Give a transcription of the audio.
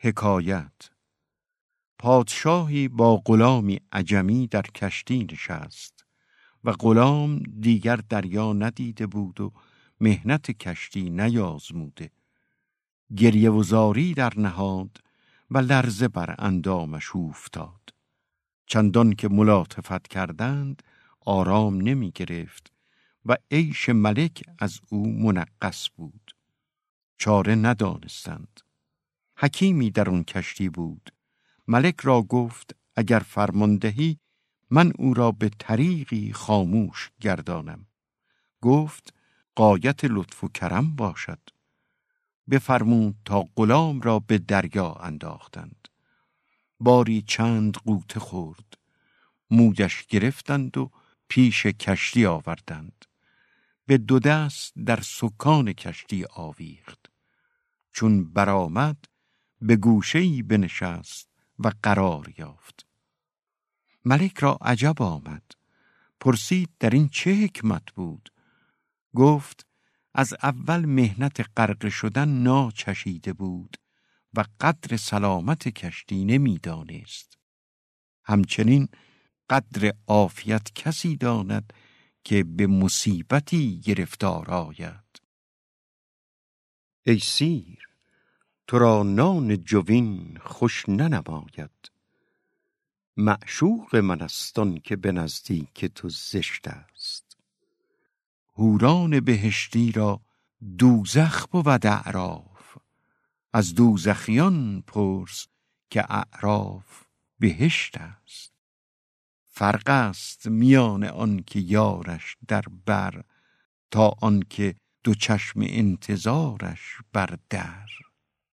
حکایت. پادشاهی با غلامی عجمی در کشتی نشست و غلام دیگر دریا ندیده بود و مهنت کشتی نیازموده. گریه و زاری در نهاد و لرزه بر اندامش افتاد چندان که ملاطفت کردند آرام نمی گرفت و عیش ملک از او منقص بود. چاره ندانستند. حکیمی در آن کشتی بود. ملک را گفت اگر فرماندهی من او را به طریقی خاموش گردانم. گفت قایت لطف و کرم باشد. بفرمود تا غلام را به دریا انداختند. باری چند قوت خورد. مودش گرفتند و پیش کشتی آوردند. به دو دست در سکان کشتی آویخت. چون برآمد به گوشه‌ای بنشست و قرار یافت. ملک را عجب آمد. پرسید در این چه حکمت بود؟ گفت از اول مهنت غرق شدن ناچشیده بود و قدر سلامت کشتی نمی‌دانست. همچنین قدر عافیت کسی داند که به مصیبتی گرفتار آید. ای سیر تو را نان جوین خوش ننماید. معشوق من استان که به نزدیک تو زشت است. هوران بهشتی را دوزخ بود اعراف. از دوزخیان پرس که اعراف بهشت است. فرق است میان آن که یارش در بر تا آن که دو چشم انتظارش بر در.